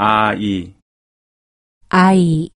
아이, 아이,